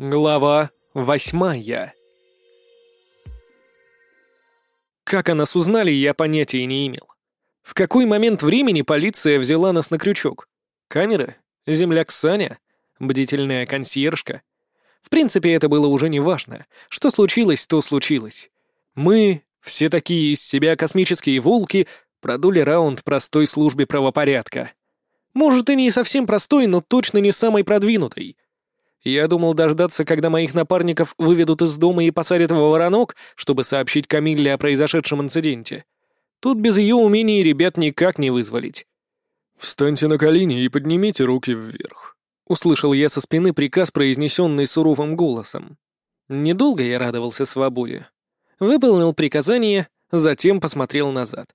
Глава восьмая Как о нас узнали, я понятия не имел. В какой момент времени полиция взяла нас на крючок? Камеры? Земляк Саня? Бдительная консьержка? В принципе, это было уже не важно. Что случилось, то случилось. Мы, все такие из себя космические волки, продули раунд простой службе правопорядка. Может, и не совсем простой, но точно не самой продвинутой. Я думал дождаться, когда моих напарников выведут из дома и посадят в воронок, чтобы сообщить Камилле о произошедшем инциденте. Тут без ее умений ребят никак не вызволить. «Встаньте на колени и поднимите руки вверх», — услышал я со спины приказ, произнесенный суровым голосом. Недолго я радовался свободе. Выполнил приказание, затем посмотрел назад.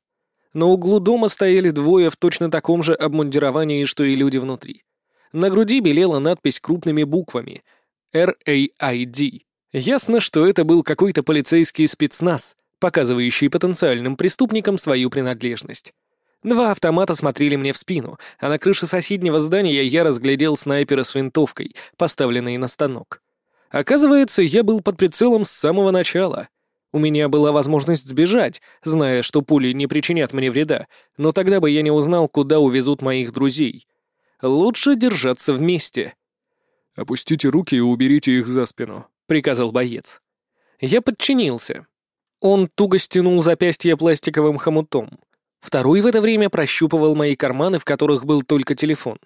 На углу дома стояли двое в точно таком же обмундировании, что и люди внутри. На груди белела надпись крупными буквами «RAID». Ясно, что это был какой-то полицейский спецназ, показывающий потенциальным преступникам свою принадлежность. Два автомата смотрели мне в спину, а на крыше соседнего здания я разглядел снайпера с винтовкой, поставленной на станок. Оказывается, я был под прицелом с самого начала — у меня была возможность сбежать, зная, что пули не причинят мне вреда, но тогда бы я не узнал, куда увезут моих друзей. Лучше держаться вместе. «Опустите руки и уберите их за спину», — приказал боец. Я подчинился. Он туго стянул запястье пластиковым хомутом. Второй в это время прощупывал мои карманы, в которых был только телефон.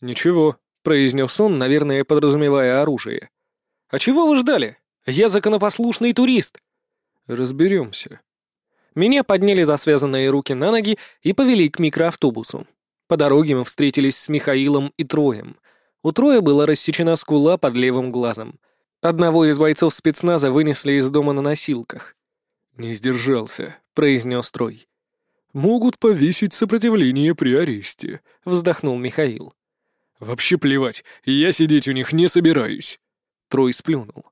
«Ничего», — произнес он, наверное, подразумевая оружие. «А чего вы ждали? Я законопослушный турист. Разберемся. Меня подняли за связанные руки на ноги и повели к микроавтобусу. По дороге мы встретились с Михаилом и Троем. У Троя была рассечена скула под левым глазом. Одного из бойцов спецназа вынесли из дома на носилках. «Не сдержался», — произнес Трой. «Могут повесить сопротивление при аресте», — вздохнул Михаил. «Вообще плевать, я сидеть у них не собираюсь». Трой сплюнул.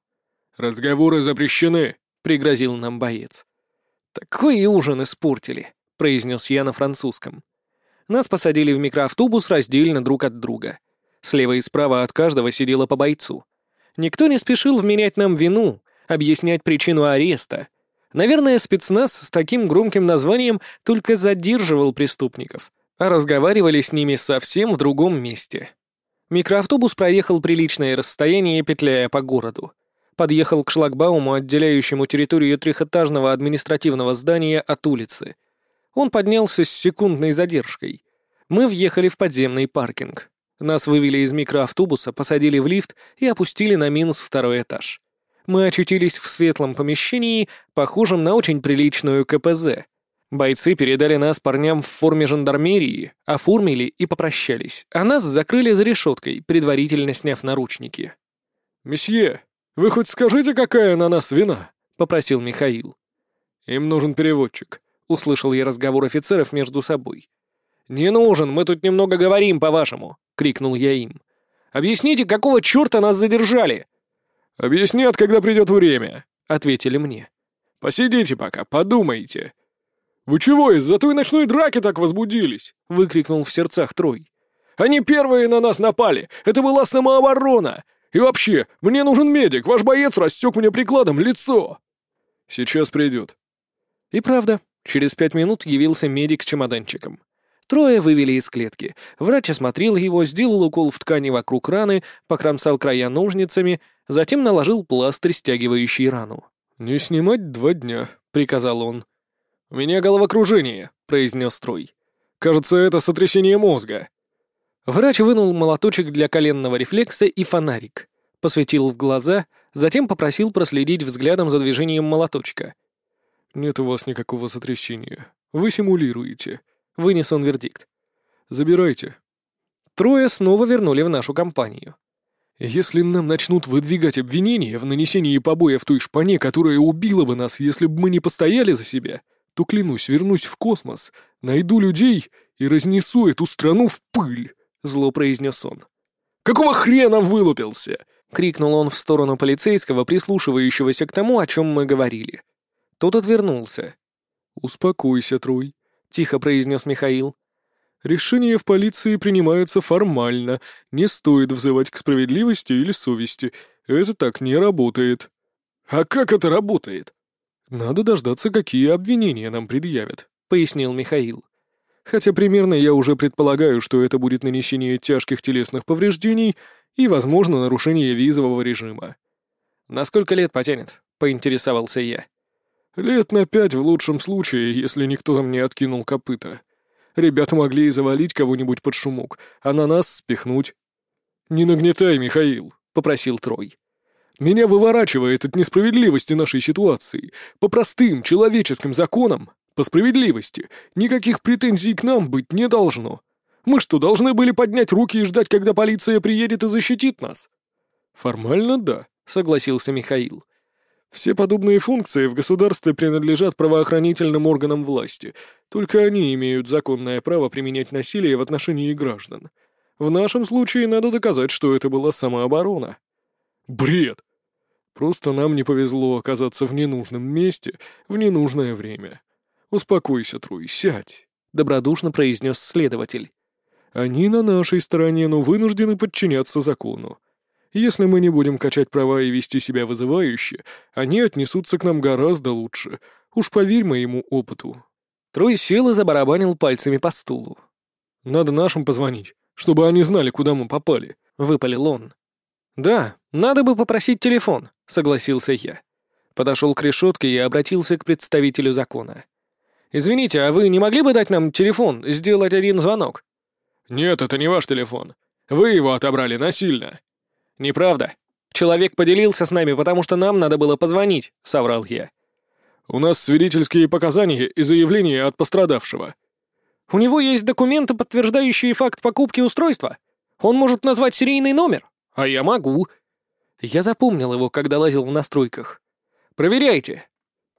«Разговоры запрещены», — пригрозил нам боец. «Такой и ужин испортили», — произнес я на французском. Нас посадили в микроавтобус раздельно друг от друга. Слева и справа от каждого сидело по бойцу. Никто не спешил вменять нам вину, объяснять причину ареста. Наверное, спецназ с таким громким названием только задерживал преступников, а разговаривали с ними совсем в другом месте. Микроавтобус проехал приличное расстояние, петляя по городу подъехал к шлагбауму, отделяющему территорию трехэтажного административного здания от улицы. Он поднялся с секундной задержкой. Мы въехали в подземный паркинг. Нас вывели из микроавтобуса, посадили в лифт и опустили на минус второй этаж. Мы очутились в светлом помещении, похожем на очень приличную КПЗ. Бойцы передали нас парням в форме жандармерии, оформили и попрощались, а нас закрыли за решеткой, предварительно сняв наручники. «Месье, «Вы хоть скажите, какая на нас вина?» — попросил Михаил. «Им нужен переводчик», — услышал я разговор офицеров между собой. «Не нужен, мы тут немного говорим, по-вашему», — крикнул я им. «Объясните, какого черта нас задержали?» «Объяснят, когда придет время», — ответили мне. «Посидите пока, подумайте». «Вы чего, из-за той ночной драки так возбудились?» — выкрикнул в сердцах Трой. «Они первые на нас напали! Это была самооборона! И вообще, мне нужен медик, ваш боец растек мне прикладом лицо!» «Сейчас придет». И правда, через пять минут явился медик с чемоданчиком. Трое вывели из клетки. Врач осмотрел его, сделал укол в ткани вокруг раны, покромсал края ножницами, затем наложил пластырь, стягивающий рану. «Не снимать два дня», — приказал он. «У меня головокружение», — произнес Трой. «Кажется, это сотрясение мозга». Врач вынул молоточек для коленного рефлекса и фонарик, посветил в глаза, затем попросил проследить взглядом за движением молоточка. «Нет у вас никакого сотрясения. Вы симулируете», — вынес он вердикт. «Забирайте». Трое снова вернули в нашу компанию. «Если нам начнут выдвигать обвинения в нанесении побоев той шпане, которая убила бы нас, если бы мы не постояли за себя, то, клянусь, вернусь в космос, найду людей и разнесу эту страну в пыль». — зло произнес он. «Какого хрена вылупился?» — крикнул он в сторону полицейского, прислушивающегося к тому, о чем мы говорили. Тот отвернулся. «Успокойся, Трой», — тихо произнес Михаил. «Решения в полиции принимаются формально, не стоит взывать к справедливости или совести. Это так не работает. А как это работает? Надо дождаться, какие обвинения нам предъявят, пояснил Михаил. Хотя примерно я уже предполагаю, что это будет нанесение тяжких телесных повреждений и, возможно, нарушение визового режима. «На сколько лет потянет?» — поинтересовался я. «Лет на пять в лучшем случае, если никто там не откинул копыта. Ребята могли и завалить кого-нибудь под шумок, а на нас спихнуть». «Не нагнетай, Михаил», — попросил Трой. «Меня выворачивает от несправедливости нашей ситуации. По простым человеческим законам, по справедливости, никаких претензий к нам быть не должно. Мы что, должны были поднять руки и ждать, когда полиция приедет и защитит нас?» «Формально, да», — согласился Михаил. «Все подобные функции в государстве принадлежат правоохранительным органам власти, только они имеют законное право применять насилие в отношении граждан. В нашем случае надо доказать, что это была самооборона». «Бред!» «Просто нам не повезло оказаться в ненужном месте в ненужное время. Успокойся, Труй, сядь», — добродушно произнес следователь. «Они на нашей стороне, но вынуждены подчиняться закону. Если мы не будем качать права и вести себя вызывающе, они отнесутся к нам гораздо лучше. Уж поверь моему опыту». Трой сел и забарабанил пальцами по стулу. «Надо нашим позвонить, чтобы они знали, куда мы попали», — выпалил он. «Да, надо бы попросить телефон», — согласился я. Подошел к решетке и обратился к представителю закона. «Извините, а вы не могли бы дать нам телефон, сделать один звонок?» «Нет, это не ваш телефон. Вы его отобрали насильно», «Неправда. Человек поделился с нами, потому что нам надо было позвонить», — соврал я. «У нас свидетельские показания и заявления от пострадавшего». «У него есть документы, подтверждающие факт покупки устройства. Он может назвать серийный номер, а я могу». Я запомнил его, когда лазил в настройках. «Проверяйте».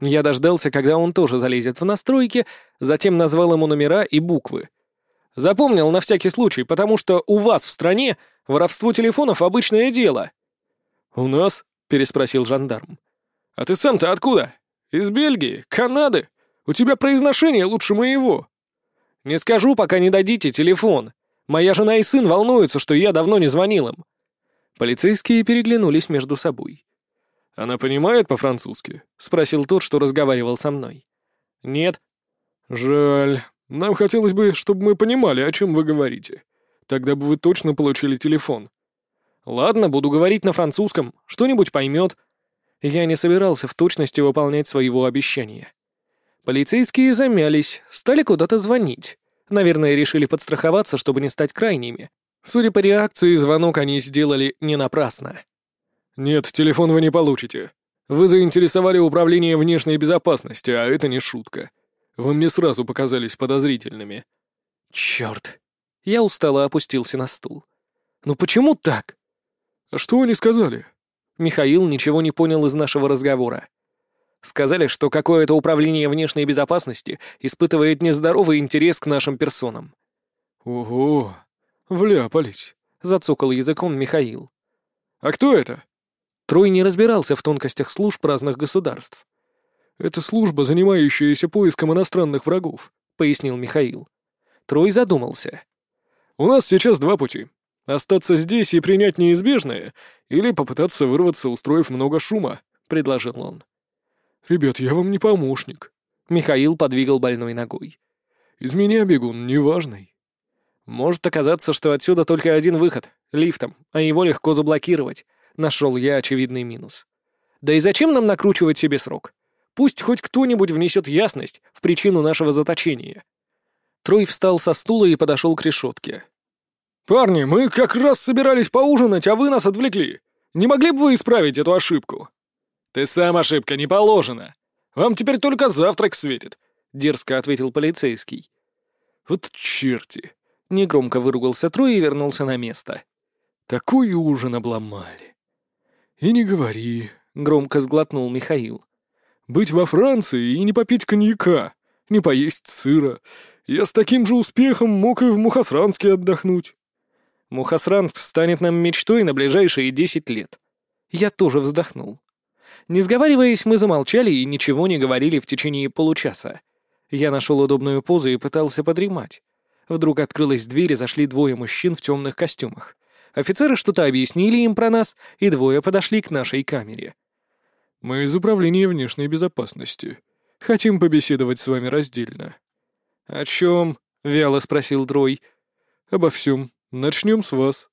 Я дождался, когда он тоже залезет в настройки, затем назвал ему номера и буквы. Запомнил на всякий случай, потому что у вас в стране Воровство телефонов — обычное дело». «У нас?» — переспросил жандарм. «А ты сам-то откуда? Из Бельгии? Канады? У тебя произношение лучше моего». «Не скажу, пока не дадите телефон. Моя жена и сын волнуются, что я давно не звонил им». Полицейские переглянулись между собой. «Она понимает по-французски?» — спросил тот, что разговаривал со мной. «Нет». «Жаль. Нам хотелось бы, чтобы мы понимали, о чем вы говорите. Тогда бы вы точно получили телефон. Ладно, буду говорить на французском, что-нибудь поймет. Я не собирался в точности выполнять своего обещания. Полицейские замялись, стали куда-то звонить. Наверное, решили подстраховаться, чтобы не стать крайними. Судя по реакции, звонок они сделали не напрасно. «Нет, телефон вы не получите. Вы заинтересовали управление внешней безопасности, а это не шутка. Вы мне сразу показались подозрительными». «Чёрт!» Я устало опустился на стул. «Ну почему так?» «А что они сказали?» Михаил ничего не понял из нашего разговора. Сказали, что какое-то управление внешней безопасности испытывает нездоровый интерес к нашим персонам. «Ого, вляпались», — зацокал языком Михаил. «А кто это?» Трой не разбирался в тонкостях служб разных государств. «Это служба, занимающаяся поиском иностранных врагов», — пояснил Михаил. Трой задумался. У нас сейчас два пути. Остаться здесь и принять неизбежное, или попытаться вырваться, устроив много шума», — предложил он. «Ребят, я вам не помощник», — Михаил подвигал больной ногой. «Из меня бегун неважный». «Может оказаться, что отсюда только один выход — лифтом, а его легко заблокировать», — нашел я очевидный минус. «Да и зачем нам накручивать себе срок? Пусть хоть кто-нибудь внесет ясность в причину нашего заточения». Трой встал со стула и подошел к решетке. «Парни, мы как раз собирались поужинать, а вы нас отвлекли. Не могли бы вы исправить эту ошибку?» «Ты сам ошибка, не положено. Вам теперь только завтрак светит», — дерзко ответил полицейский. «Вот черти!» — негромко выругался Трой и вернулся на место. «Такой ужин обломали». «И не говори», — громко сглотнул Михаил. «Быть во Франции и не попить коньяка, не поесть сыра, я с таким же успехом мог и в Мухасранске отдохнуть». Мухасранск станет нам мечтой на ближайшие десять лет. Я тоже вздохнул. Не сговариваясь, мы замолчали и ничего не говорили в течение получаса. Я нашел удобную позу и пытался подремать. Вдруг открылась дверь и зашли двое мужчин в темных костюмах. Офицеры что-то объяснили им про нас, и двое подошли к нашей камере. «Мы из Управления внешней безопасности. Хотим побеседовать с вами раздельно». «О чем?» — вяло спросил Дрой. «Обо всем. Начнем с вас».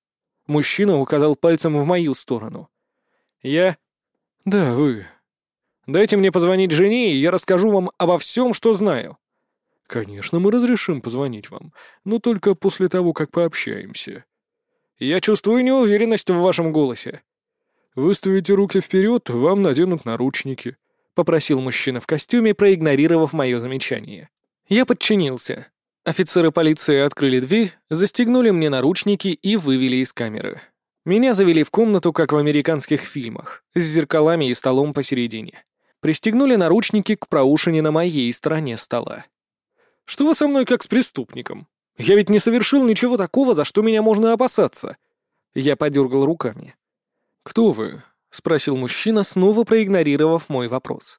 Мужчина указал пальцем в мою сторону. «Я?» «Да, вы». «Дайте мне позвонить жене, и я расскажу вам обо всем, что знаю». «Конечно, мы разрешим позвонить вам, но только после того, как пообщаемся». «Я чувствую неуверенность в вашем голосе». «Выставите руки вперед, вам наденут наручники», — попросил мужчина в костюме, проигнорировав мое замечание. Я подчинился. Офицеры полиции открыли дверь, застегнули мне наручники и вывели из камеры. Меня завели в комнату, как в американских фильмах, с зеркалами и столом посередине. Пристегнули наручники к проушине на моей стороне стола. «Что вы со мной как с преступником? Я ведь не совершил ничего такого, за что меня можно опасаться». Я подергал руками. «Кто вы?» — спросил мужчина, снова проигнорировав мой вопрос.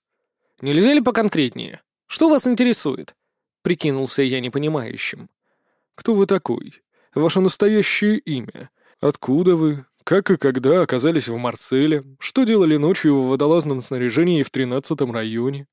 «Нельзя ли поконкретнее? Что вас интересует?» — прикинулся я непонимающим. «Кто вы такой? Ваше настоящее имя? Откуда вы? Как и когда оказались в Марселе? Что делали ночью в водолазном снаряжении в тринадцатом районе?»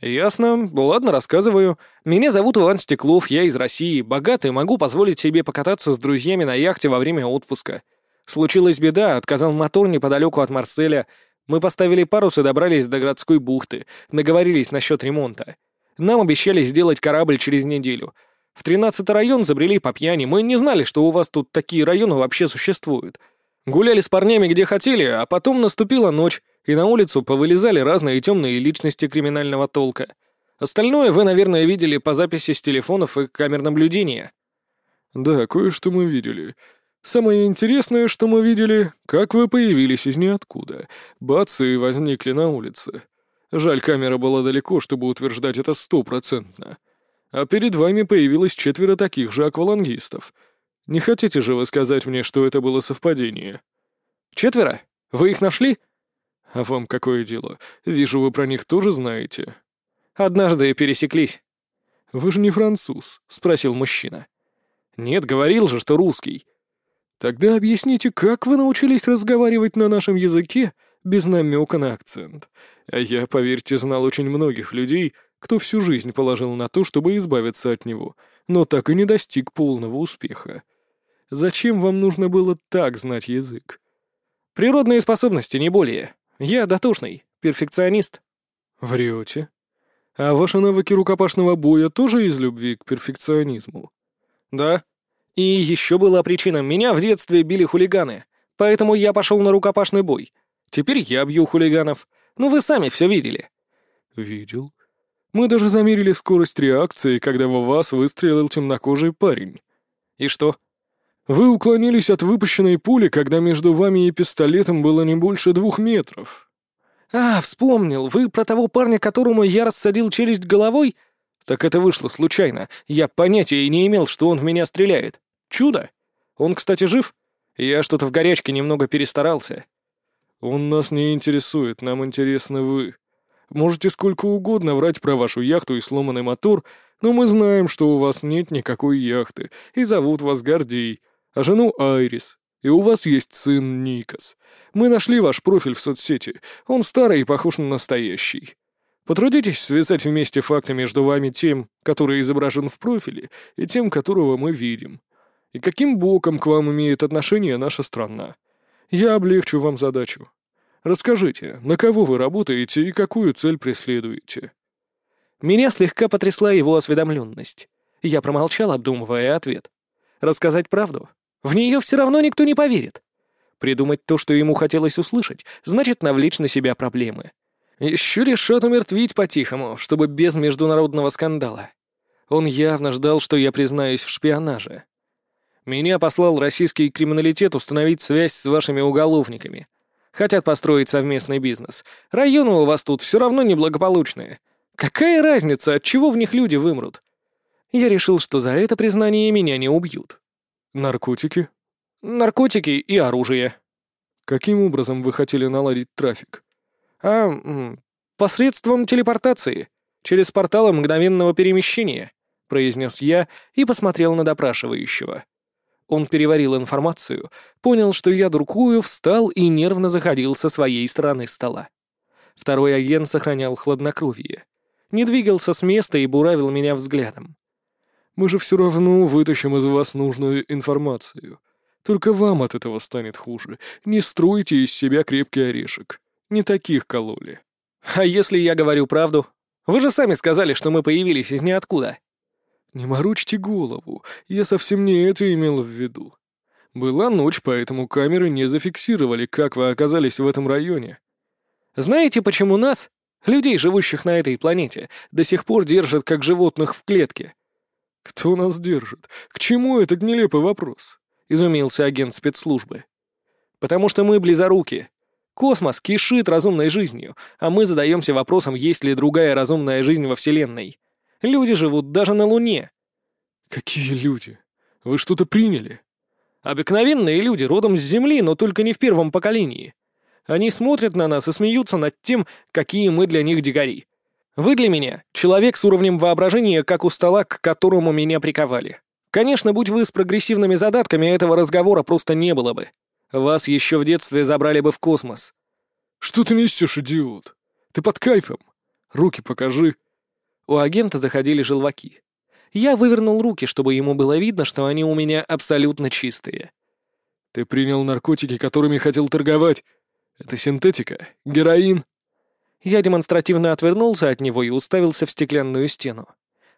«Ясно. Ладно, рассказываю. Меня зовут Иван Стеклов, я из России, богатый, могу позволить себе покататься с друзьями на яхте во время отпуска. Случилась беда, отказал мотор неподалеку от Марселя. Мы поставили парус и добрались до городской бухты, договорились насчет ремонта. Нам обещали сделать корабль через неделю. В 13 район забрели по пьяни. Мы не знали, что у вас тут такие районы вообще существуют. Гуляли с парнями где хотели, а потом наступила ночь, и на улицу повылезали разные темные личности криминального толка. Остальное вы, наверное, видели по записи с телефонов и камер наблюдения. Да, кое-что мы видели. Самое интересное, что мы видели, как вы появились из ниоткуда. Бац, и возникли на улице. Жаль, камера была далеко, чтобы утверждать это стопроцентно. А перед вами появилось четверо таких же аквалангистов. Не хотите же вы сказать мне, что это было совпадение? Четверо? Вы их нашли? А вам какое дело? Вижу, вы про них тоже знаете. Однажды пересеклись. Вы же не француз, спросил мужчина. Нет, говорил же, что русский. Тогда объясните, как вы научились разговаривать на нашем языке без намека на акцент? А я, поверьте, знал очень многих людей, кто всю жизнь положил на то, чтобы избавиться от него, но так и не достиг полного успеха. Зачем вам нужно было так знать язык? Природные способности, не более. Я дотошный, перфекционист. Врете. А ваши навыки рукопашного боя тоже из любви к перфекционизму? Да. И еще была причина. Меня в детстве били хулиганы, поэтому я пошел на рукопашный бой. Теперь я бью хулиганов. Ну вы сами все видели». «Видел. Мы даже замерили скорость реакции, когда в вас выстрелил темнокожий парень». «И что?» «Вы уклонились от выпущенной пули, когда между вами и пистолетом было не больше двух метров». «А, вспомнил. Вы про того парня, которому я рассадил челюсть головой?» «Так это вышло случайно. Я понятия и не имел, что он в меня стреляет. Чудо! Он, кстати, жив? Я что-то в горячке немного перестарался». «Он нас не интересует, нам интересны вы. Можете сколько угодно врать про вашу яхту и сломанный мотор, но мы знаем, что у вас нет никакой яхты, и зовут вас Гордей, а жену Айрис, и у вас есть сын Никас. Мы нашли ваш профиль в соцсети, он старый и похож на настоящий. Потрудитесь связать вместе факты между вами тем, который изображен в профиле, и тем, которого мы видим. И каким боком к вам имеет отношение наша страна?» Я облегчу вам задачу. Расскажите, на кого вы работаете и какую цель преследуете?» Меня слегка потрясла его осведомленность. Я промолчал, обдумывая ответ. Рассказать правду? В нее все равно никто не поверит. Придумать то, что ему хотелось услышать, значит навлечь на себя проблемы. Еще решат умертвить по-тихому, чтобы без международного скандала. Он явно ждал, что я признаюсь в шпионаже. Меня послал российский криминалитет установить связь с вашими уголовниками. Хотят построить совместный бизнес. Районы у вас тут все равно неблагополучные. Какая разница, от чего в них люди вымрут? Я решил, что за это признание меня не убьют. Наркотики? Наркотики и оружие. Каким образом вы хотели наладить трафик? А, посредством телепортации. Через порталы мгновенного перемещения, произнес я и посмотрел на допрашивающего. Он переварил информацию, понял, что я дуркую, встал и нервно заходил со своей стороны стола. Второй агент сохранял хладнокровие. Не двигался с места и буравил меня взглядом. «Мы же все равно вытащим из вас нужную информацию. Только вам от этого станет хуже. Не стройте из себя крепкий орешек. Не таких кололи». «А если я говорю правду? Вы же сами сказали, что мы появились из ниоткуда». «Не морочьте голову, я совсем не это имел в виду. Была ночь, поэтому камеры не зафиксировали, как вы оказались в этом районе. Знаете, почему нас, людей, живущих на этой планете, до сих пор держат как животных в клетке? Кто нас держит? К чему этот нелепый вопрос? Изумился агент спецслужбы. Потому что мы близоруки. Космос кишит разумной жизнью, а мы задаемся вопросом, есть ли другая разумная жизнь во Вселенной. Люди живут даже на Луне. Какие люди? Вы что-то приняли? Обыкновенные люди, родом с Земли, но только не в первом поколении. Они смотрят на нас и смеются над тем, какие мы для них дикари. Вы для меня — человек с уровнем воображения, как у стола, к которому меня приковали. Конечно, будь вы с прогрессивными задатками, этого разговора просто не было бы. Вас еще в детстве забрали бы в космос. Что ты несешь, идиот? Ты под кайфом. Руки покажи. У агента заходили желваки. Я вывернул руки, чтобы ему было видно, что они у меня абсолютно чистые. Ты принял наркотики, которыми хотел торговать. Это синтетика? Героин?» Я демонстративно отвернулся от него и уставился в стеклянную стену.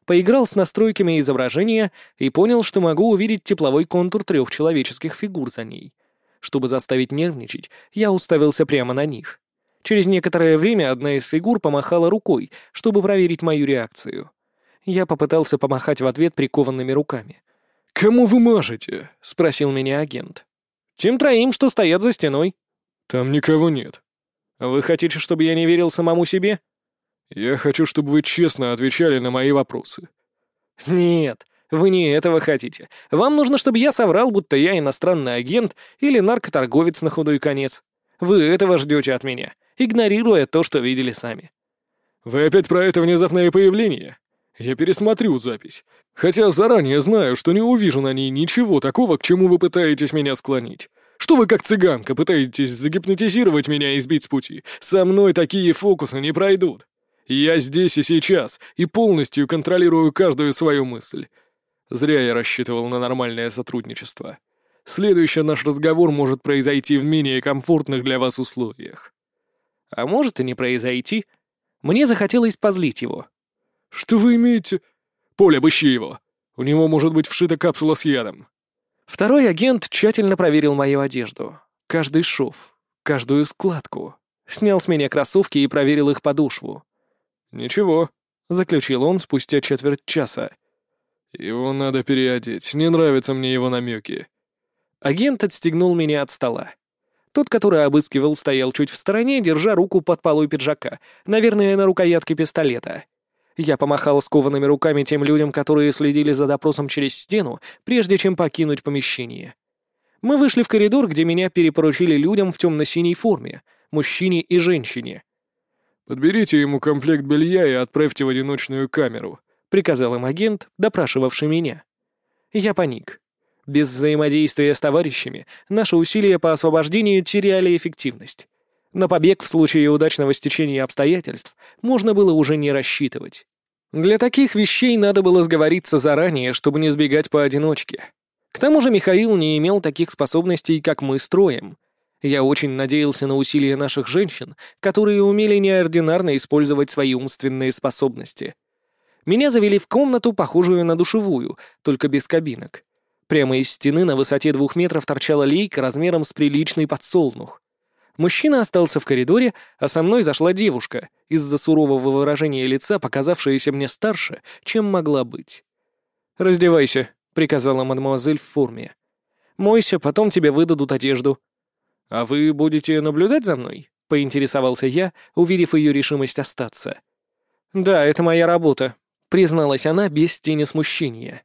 Поиграл с настройками изображения и понял, что могу увидеть тепловой контур трех человеческих фигур за ней. Чтобы заставить нервничать, я уставился прямо на них. Через некоторое время одна из фигур помахала рукой, чтобы проверить мою реакцию. Я попытался помахать в ответ прикованными руками. «Кому вы мажете?» — спросил меня агент. «Тем троим, что стоят за стеной», «Там никого нет». «Вы хотите, чтобы я не верил самому себе?» «Я хочу, чтобы вы честно отвечали на мои вопросы». «Нет, вы не этого хотите. Вам нужно, чтобы я соврал, будто я иностранный агент или наркоторговец на худой конец. Вы этого ждете от меня, игнорируя то, что видели сами». «Вы опять про это внезапное появление? Я пересмотрю запись. Хотя заранее знаю, что не увижу на ней ничего такого, к чему вы пытаетесь меня склонить. Что вы как цыганка пытаетесь загипнотизировать меня и сбить с пути? Со мной такие фокусы не пройдут. Я здесь и сейчас, и полностью контролирую каждую свою мысль. Зря я рассчитывал на нормальное сотрудничество. Следующий наш разговор может произойти в менее комфортных для вас условиях. А может и не произойти. Мне захотелось позлить его. Что вы имеете? Поле, обыщи его. У него может быть вшита капсула с ядом. Второй агент тщательно проверил мою одежду. Каждый шов, каждую складку. Снял с меня кроссовки и проверил их подошву. «Ничего», — заключил он спустя четверть часа. «Его надо переодеть. Не нравятся мне его намеки». Агент отстегнул меня от стола. Тот, который обыскивал, стоял чуть в стороне, держа руку под полой пиджака, наверное, на рукоятке пистолета. Я помахал скованными руками тем людям, которые следили за допросом через стену, прежде чем покинуть помещение. Мы вышли в коридор, где меня перепоручили людям в темно-синей форме, мужчине и женщине. «Подберите ему комплект белья и отправьте в одиночную камеру», — приказал им агент, допрашивавший меня. Я паник. Без взаимодействия с товарищами наши усилия по освобождению теряли эффективность. На побег в случае удачного стечения обстоятельств можно было уже не рассчитывать. Для таких вещей надо было сговориться заранее, чтобы не сбегать поодиночке. К тому же Михаил не имел таких способностей, как мы строим. Я очень надеялся на усилия наших женщин, которые умели неординарно использовать свои умственные способности. Меня завели в комнату, похожую на душевую, только без кабинок. Прямо из стены на высоте двух метров торчала лейка размером с приличный подсолнух. Мужчина остался в коридоре, а со мной зашла девушка, из-за сурового выражения лица, показавшаяся мне старше, чем могла быть. «Раздевайся», — приказала мадемуазель в форме. «Мойся, потом тебе выдадут одежду». «А вы будете наблюдать за мной?» — поинтересовался я, увидев ее решимость остаться. «Да, это моя работа», — призналась она без тени смущения.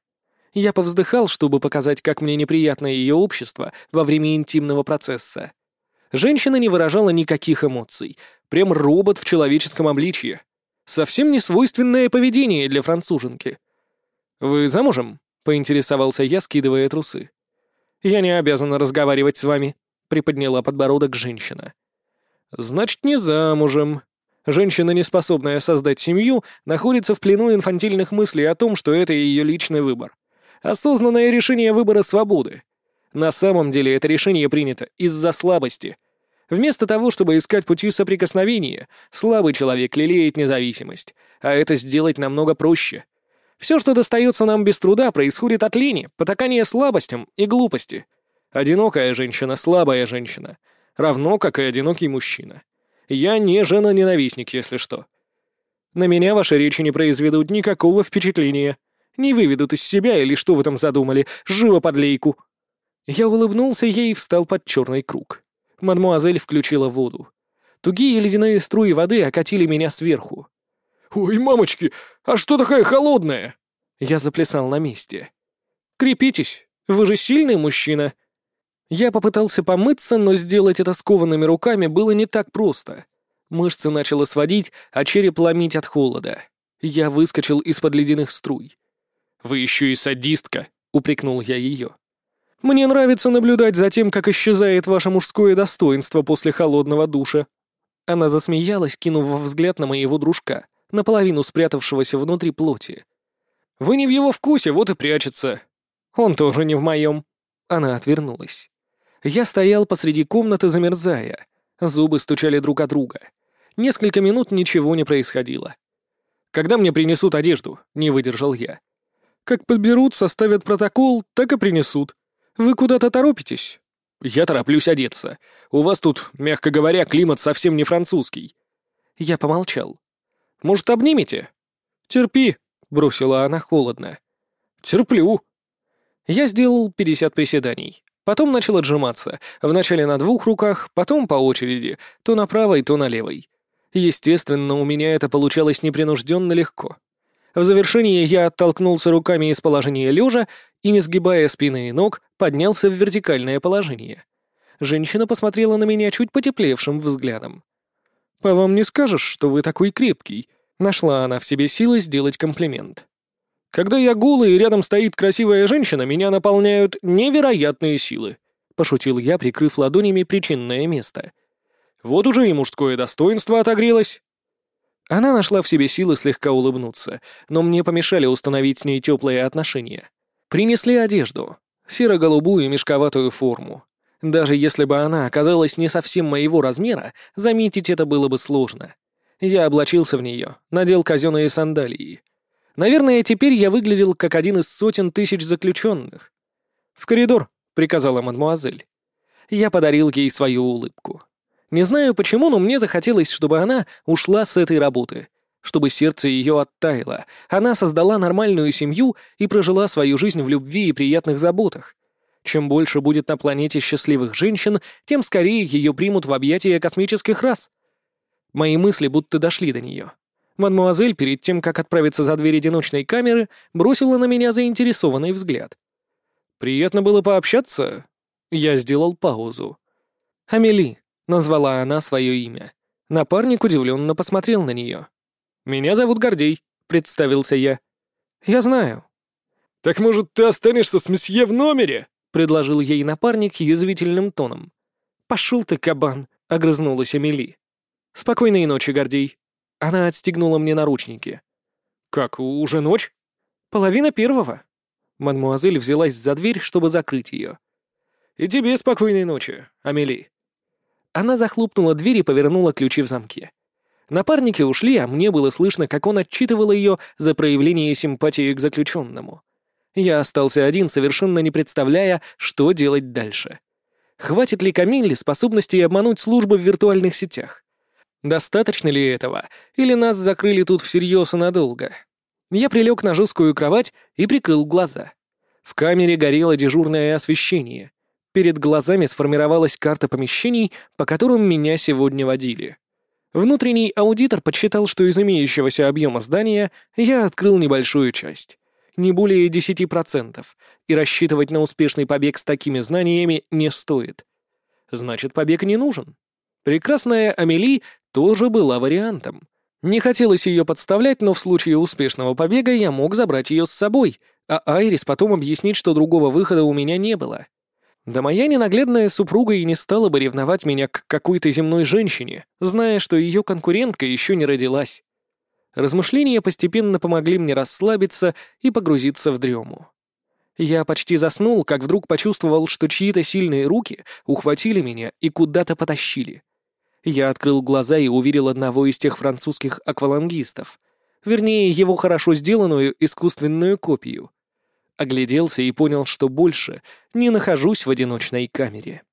Я повздыхал, чтобы показать, как мне неприятно ее общество во время интимного процесса. Женщина не выражала никаких эмоций. Прям робот в человеческом обличье. Совсем не свойственное поведение для француженки. «Вы замужем?» — поинтересовался я, скидывая трусы. «Я не обязана разговаривать с вами», — приподняла подбородок женщина. «Значит, не замужем». Женщина, не способная создать семью, находится в плену инфантильных мыслей о том, что это ее личный выбор. Осознанное решение выбора свободы. На самом деле это решение принято из-за слабости. Вместо того, чтобы искать пути соприкосновения, слабый человек лелеет независимость, а это сделать намного проще. Все, что достается нам без труда, происходит от лени, потакания слабостям и глупости. Одинокая женщина — слабая женщина, равно как и одинокий мужчина. Я не жена-ненавистник, если что. На меня ваши речи не произведут никакого впечатления. Не выведут из себя или что вы там задумали, живо подлейку. Я улыбнулся ей и встал под черный круг. Мадмуазель включила воду. Тугие ледяные струи воды окатили меня сверху. «Ой, мамочки, а что такая холодная?» Я заплясал на месте. «Крепитесь, вы же сильный мужчина». Я попытался помыться, но сделать это скованными руками было не так просто. Мышцы начало сводить, а череп ломить от холода. Я выскочил из-под ледяных струй. «Вы еще и садистка», — упрекнул я ее. «Мне нравится наблюдать за тем, как исчезает ваше мужское достоинство после холодного душа». Она засмеялась, кинув взгляд на моего дружка наполовину спрятавшегося внутри плоти. «Вы не в его вкусе, вот и прячется. Он тоже не в моем». Она отвернулась. Я стоял посреди комнаты, замерзая. Зубы стучали друг от друга. Несколько минут ничего не происходило. «Когда мне принесут одежду?» — не выдержал я. «Как подберут, составят протокол, так и принесут. Вы куда-то торопитесь?» «Я тороплюсь одеться. У вас тут, мягко говоря, климат совсем не французский». Я помолчал. Может, обнимете?» «Терпи», — бросила она холодно. «Терплю». Я сделал 50 приседаний. Потом начал отжиматься. Вначале на двух руках, потом по очереди, то на правой, то на левой. Естественно, у меня это получалось непринужденно легко. В завершении я оттолкнулся руками из положения лежа и, не сгибая спины и ног, поднялся в вертикальное положение. Женщина посмотрела на меня чуть потеплевшим взглядом. «По вам не скажешь, что вы такой крепкий», Нашла она в себе силы сделать комплимент. «Когда я голый и рядом стоит красивая женщина, меня наполняют невероятные силы», — пошутил я, прикрыв ладонями причинное место. «Вот уже и мужское достоинство отогрелось». Она нашла в себе силы слегка улыбнуться, но мне помешали установить с ней теплые отношения. Принесли одежду, серо-голубую мешковатую форму. Даже если бы она оказалась не совсем моего размера, заметить это было бы сложно. Я облачился в нее, надел казенные сандалии. Наверное, теперь я выглядел как один из сотен тысяч заключенных. «В коридор», — приказала мадмуазель. Я подарил ей свою улыбку. Не знаю почему, но мне захотелось, чтобы она ушла с этой работы, чтобы сердце ее оттаяло. Она создала нормальную семью и прожила свою жизнь в любви и приятных заботах. Чем больше будет на планете счастливых женщин, тем скорее ее примут в объятия космических рас. Мои мысли будто дошли до нее. Мадмуазель, перед тем, как отправиться за дверь одиночной камеры, бросила на меня заинтересованный взгляд. «Приятно было пообщаться?» Я сделал паузу. «Амели», — назвала она свое имя. Напарник удивленно посмотрел на нее. «Меня зовут Гордей», — представился я. «Я знаю». «Так, может, ты останешься с месье в номере?» — предложил ей напарник язвительным тоном. «Пошел ты, кабан», — огрызнулась Амели. «Спокойной ночи, Гордей». Она отстегнула мне наручники. «Как, уже ночь?» «Половина первого». Мадмуазель взялась за дверь, чтобы закрыть ее. «И тебе спокойной ночи, Амели». Она захлопнула дверь и повернула ключи в замке. Напарники ушли, а мне было слышно, как он отчитывал ее за проявление симпатии к заключенному. Я остался один, совершенно не представляя, что делать дальше. Хватит ли Камилле способностей обмануть службы в виртуальных сетях? Достаточно ли этого? Или нас закрыли тут всерьез и надолго? Я прилег на жесткую кровать и прикрыл глаза. В камере горело дежурное освещение. Перед глазами сформировалась карта помещений, по которым меня сегодня водили. Внутренний аудитор подсчитал, что из имеющегося объема здания я открыл небольшую часть. Не более 10%, и рассчитывать на успешный побег с такими знаниями не стоит. Значит, побег не нужен. Прекрасная Амели тоже была вариантом. Не хотелось ее подставлять, но в случае успешного побега я мог забрать ее с собой, а Айрис потом объяснить, что другого выхода у меня не было. Да моя ненаглядная супруга и не стала бы ревновать меня к какой-то земной женщине, зная, что ее конкурентка еще не родилась. Размышления постепенно помогли мне расслабиться и погрузиться в дрему. Я почти заснул, как вдруг почувствовал, что чьи-то сильные руки ухватили меня и куда-то потащили. Я открыл глаза и увидел одного из тех французских аквалангистов. Вернее, его хорошо сделанную искусственную копию. Огляделся и понял, что больше не нахожусь в одиночной камере.